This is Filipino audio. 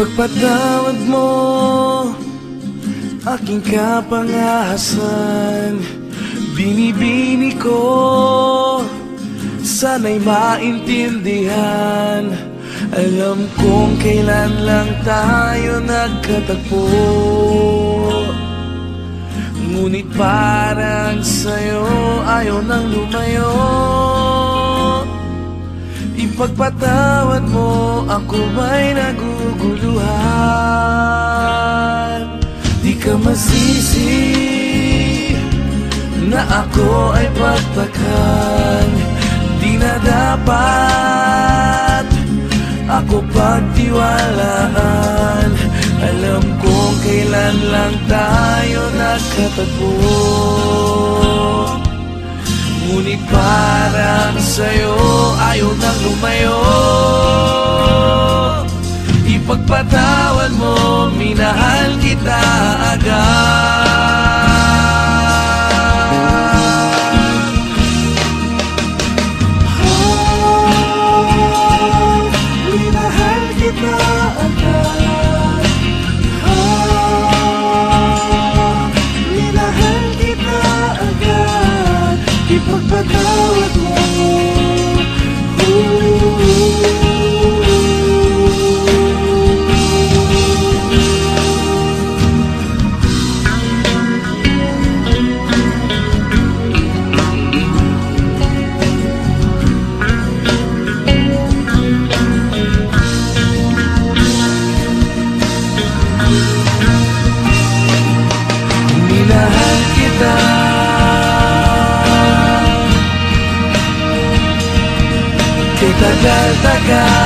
Ipagpatawad mo Aking kapangahasan Binibini ko Sana'y maintindihan. Alam kong kailan lang tayo nagkatagpo. Ngunit parang sa'yo ayaw nang lumayo Ipagpatawad mo ako may naguguluhan. Di ka masisi na ako ay pagtakan Di na dapat ako pagtiwalaan. Alam kong kailan lang tayo nagkatagpo Ngunit parang sa'yo ayaw nang lumayo. Ipagpatawad mo, minahal kita agad agad Ipagpatawad tagal-tagal